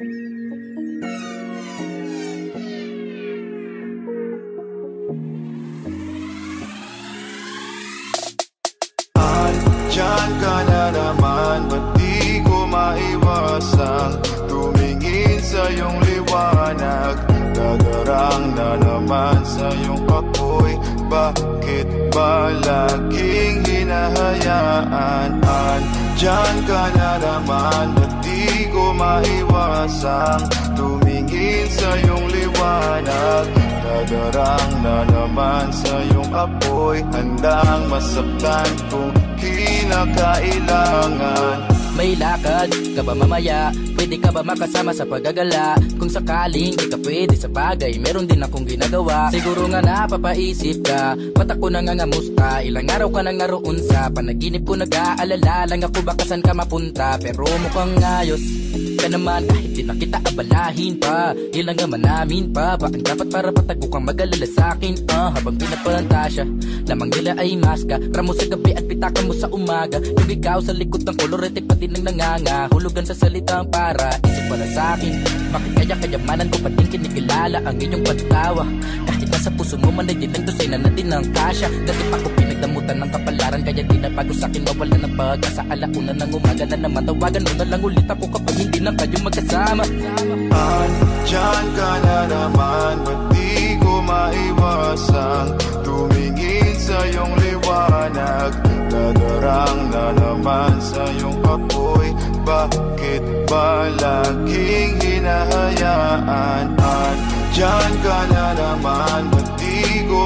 Diyan ka na naman Ba't di ko maiwasang Tumingin sa iyong liwanag Nagarang na naman sa iyong apoy Bakit ba laging hinahayaan? Diyan ka na naman Ba't maiwasang Tumingin sa iyong liwanag. Dadarang na naman sa iyong apoy. Handang masaktan kung kinakailangan. May lakad ka ba mamaya? Pwede ka ba makasama sa paggagala? Kung sakaling di ka pwede sa bagay Meron din akong ginagawa. Siguro nga napapaisip ka. Ba't ako nangangamus ka? Ilang araw ka nang naroon sa Panaginip ko? Nag-aalala Lang ako baka saan ka mapunta. Pero mukhang ayos ka naman kahit di na kita abalahin pa. Ilang naman namin pa? Ba ang dapat para patago kang mag-alala sa akin? Uh, Habang pinagpalanta siya Lamang nila ay maska. Ramo sa gabi at pitakan mo sa umaga. Yung ikaw sa likod ng kolorete pati ng nanganga. Hulugan sa salitang para Isip pala sa akin. Bakit kaya kayamanan ko pa din kinikilala Ang iyong pagtawa Nasa puso mo man ay ilang dosena na din ang kasya. Dati pa ko pinagdamutan ng kapalaran Kaya di na bago sa akin mawala ng pag-asa Alauna ng umaga na naman Tawagan mo na lang ulit ako kapag hindi na kayo magkasama. Andyan ka na naman Ba't di ko maiwasang Tumingin sa iyong liwanag Dadarang na naman sa iyong apoy. Bakit ba laging hinahayaan? Andyan ka na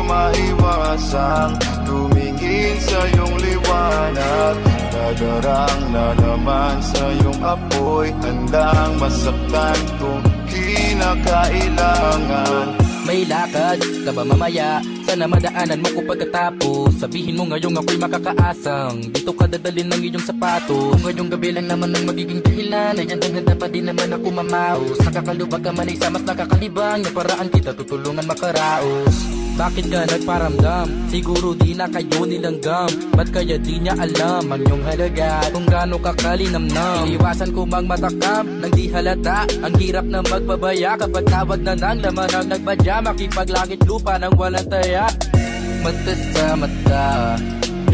maiwasang Tumingin sa iyong liwanag. Dadarang na naman sa iyong apoy. Handang masaktan kung kinakailangan. May lakad ka ba mamaya? Sana madaanan mo ko pagkatapos. Sabihin mo ngayong ako'y makakaasang. Dito ka dadalhin ng iyong sapatos. Kung ngayong gabi lang naman ang magiging dahilan Ay handang handa pa din naman ako mamaos. Nakakalubag ka man isa mas nakakalibang Na paraan kita tutulungan makaraos bakit ka nagparamdam? Siguro di na kayo nilanggam. Ba't kaya di niya alam ang iyong halaga? Kung gaano ka kalinamnam? Iniwasan ko mang matakam Nang di halata. Ang hirap na magbabaya Kapag tawag na ng laman ang nagbadya Makipaglangit lupa ng walang taya. Mata sa mata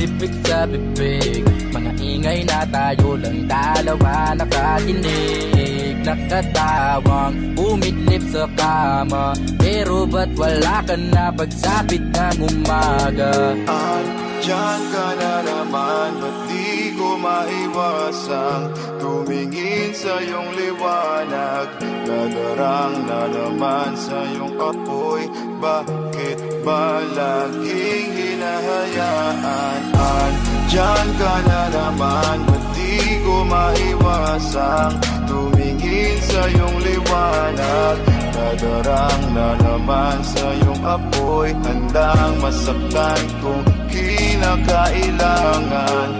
Bibig sa bibig Mga ingay na tayo lang dalawa nakakinig Nakatawang umidlip sa kama Pero ba't wala ka na pagsapit ng umaga? Andyan ka na naman Ba't di ko maiwasang Tumingin sa iyong liwanag Dadarang na naman sa iyong apoy. Bakit ba laging hinahayaan Andyan ka na naman Ba't di ko maiwasang Tumingin sa iyong liwanag Dadarang na naman sa iyong apoy. Handang masaktan kung kinakailangan